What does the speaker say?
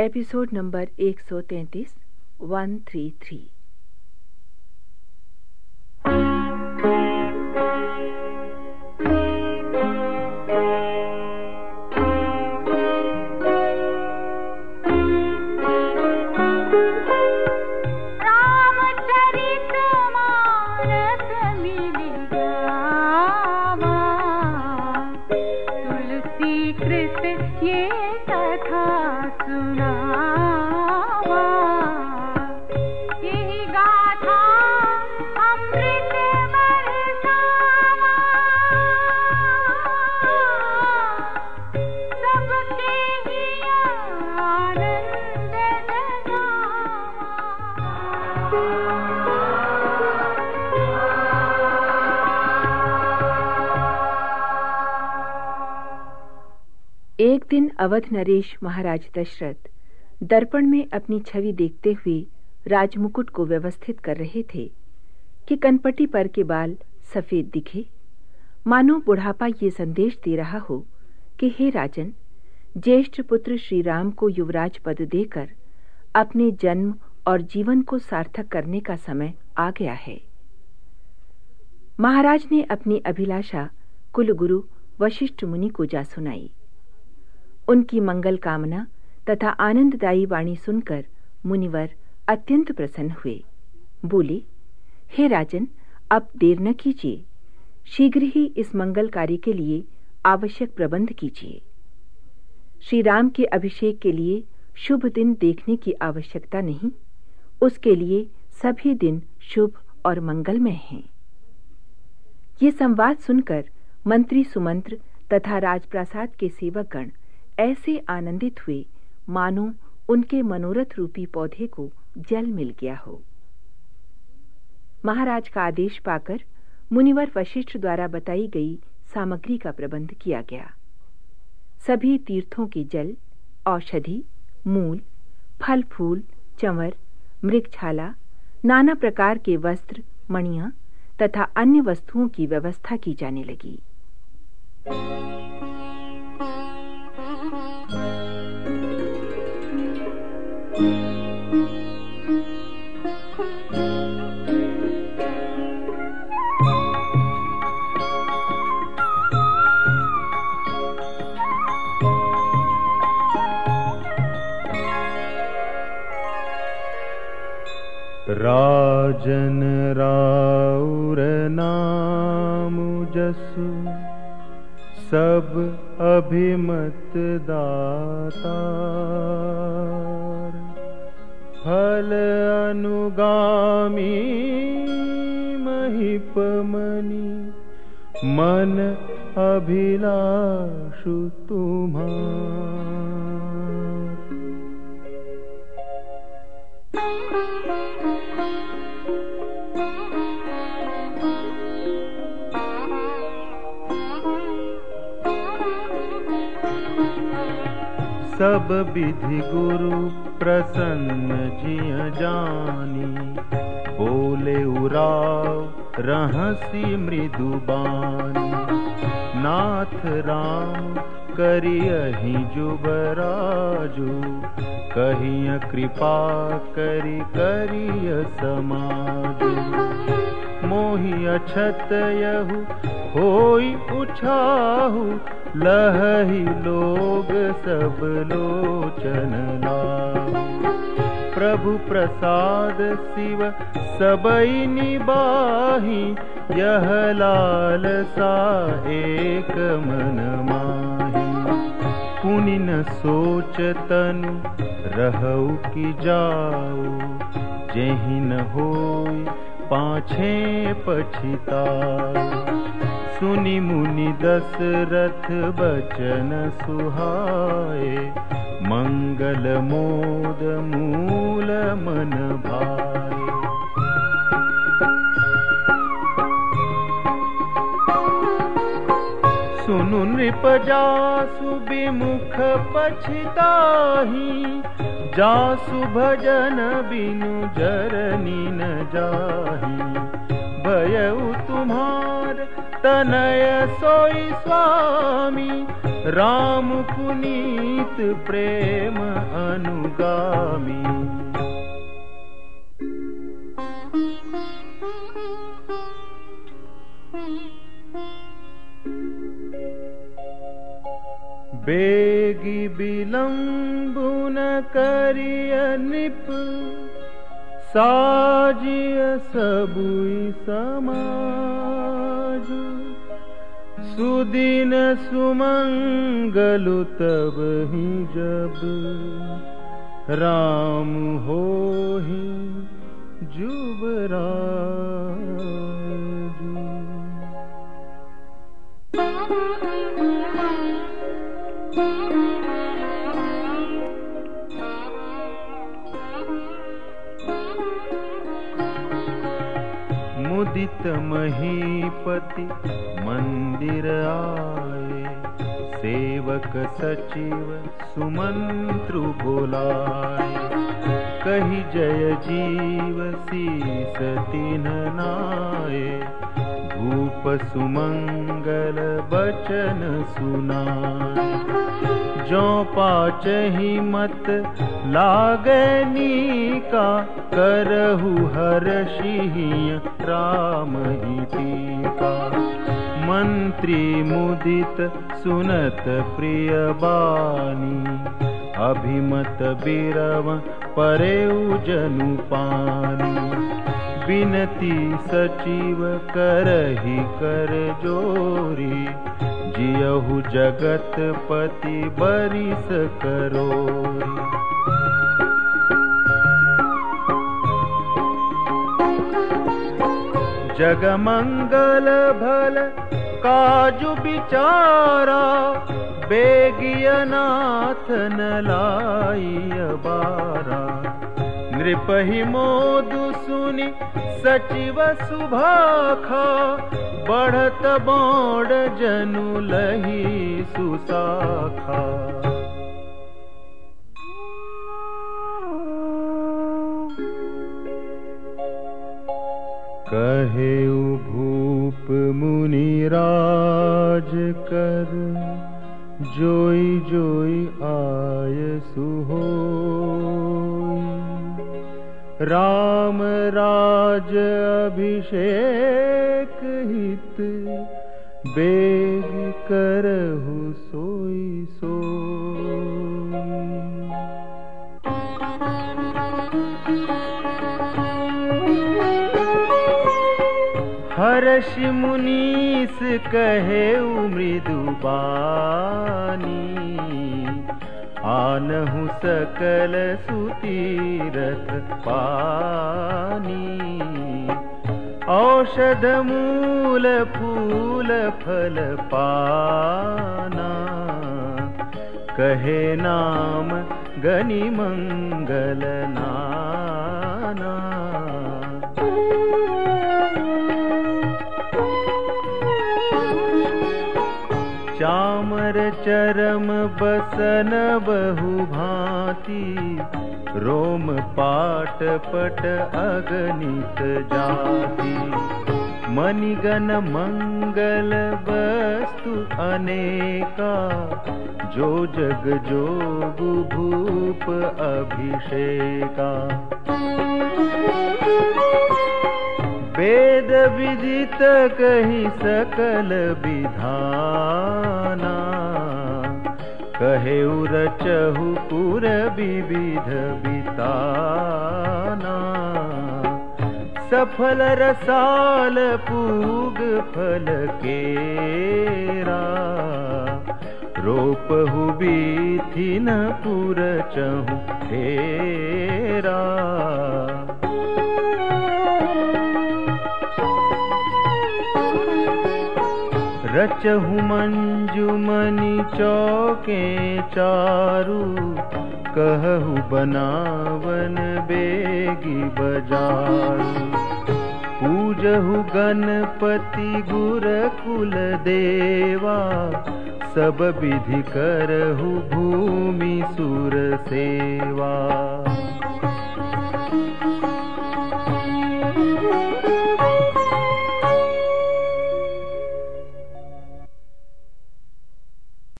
Episode number एक सौ तैंतीस वन थ्री थ्री एक दिन अवध नरेश महाराज दशरथ दर्पण में अपनी छवि देखते हुए राजमुकुट को व्यवस्थित कर रहे थे कि कनपटी पर के बाल सफ़ेद दिखे। मानो बुढ़ापा ये संदेश दे रहा हो कि हे राजन, ज्येष्ठ पुत्र श्री राम को युवराज पद देकर अपने जन्म और जीवन को सार्थक करने का समय आ गया है। महाराज ने अपनी अभिलाषा कुलगुरु वशिष्ठ मुनि को जा सुनाई। उनकी मंगल कामना तथा आनंददायी वाणी सुनकर मुनिवर अत्यंत प्रसन्न हुए। बोले, हे राजन, अब देर न कीजिए। शीघ्र ही इस मंगल कार्य के लिए आवश्यक प्रबंध कीजिए। श्री राम के अभिषेक के लिए शुभ दिन देखने की आवश्यकता नहीं। उसके लिए सभी दिन शुभ और मंगलमय हैं। ये संवाद सुनकर मंत्री सुमंत्र तथा राजप्रासाद के सेवकगण ऐसे आनंदित हुए, मानो उनके मनोरथ रूपी पौधे को जल मिल गया हो। महाराज का आदेश पाकर मुनिवर वशिष्ठ द्वारा बताई गई सामग्री का प्रबंध किया गया। सभी तीर्थों के जल, औषधि, मूल, फल, फूल, चंवर, मृगछाला, नाना प्रकार के वस्त्र, मणियाँ तथा अन्य वस्तुओं की व्यवस्था की जाने लगी। राजन राउर नाम जसु सब अभिमत दाता फल अनुगामी महिपमनि मन अभिलाषु तुम्हार सब विधि गुरु प्रसन्न जिय जानी। बोले उराव रहसी मृदुबानी नाथ राम करियहि जुबराजु कहिय कृपा करि करिय समाजु। मोहि अछत यहु होई उछाहु लोग सब लोचन प्रभु प्रसाद शिव सबई निबाही यह लाल सा एक मन माही। पुनि न सोच तनु रहु की जाओ जही न हो पाछे पछिता सुनि मुनि दशरथ बचन सुहाए मंगल मोद मूल मन भाए। सुनु नृप जासु विमुख पछिताही जासु भजन बिनु जरनी न जाही। भयउ तुम्हार तनय सोई स्वामी राम पुनीत प्रेम अनुगामी। बेगी विलम्बुन करिय निप साजिय सबुई सुदिन सुमंगलु तब ही जब राम हो ही जुबरा मंदिर आए सेवक सचिव सुमंत्रु बोलाए। कही जय जीव शीस तीन नाये भूप सुमंगल बचन सुनाए जो पाचही मत लागनी का करहु हर राम ही टीका मंत्री मुदित सुनत प्रिय बानी अभिमत बिरव परे जनु पानी। बिनती सचिव करही कर जोरी जियहु जगत पति बरिस करो जग मंगल भल काजु लाई बारा नृपहि मोदु सुनि सचिव सुसाखा कहे भूप मुनिराज कर जोई जोई आय राम राज अभिषेक हित बेग करहु सोई सो। हर्ष मुनीस कहे मृदु बानी आनहु सकल सुतीरथ पानी। औषध मूल फूल फल पाना। कहे नाम गनि नाना चामर चरम बसन बहु भांति, रोम पाट पट अगणित जाति। मणिगण मंगल वस्तु अनेका, जो जग जोग भूप अभिषेका। वेद विदित कही सकल विधाना। कहे रचहु पुर विविध बिताना सफल रसाल पूग फल केरा। रोपहु बीथिन पुर चहु हेरा रचहु मंजुमनि चौके चारु कहु बनावन बेगी बजारू। पूजहु गणपति गुर कुल देवा, सब विधि करहु भूमि सुर सेवा।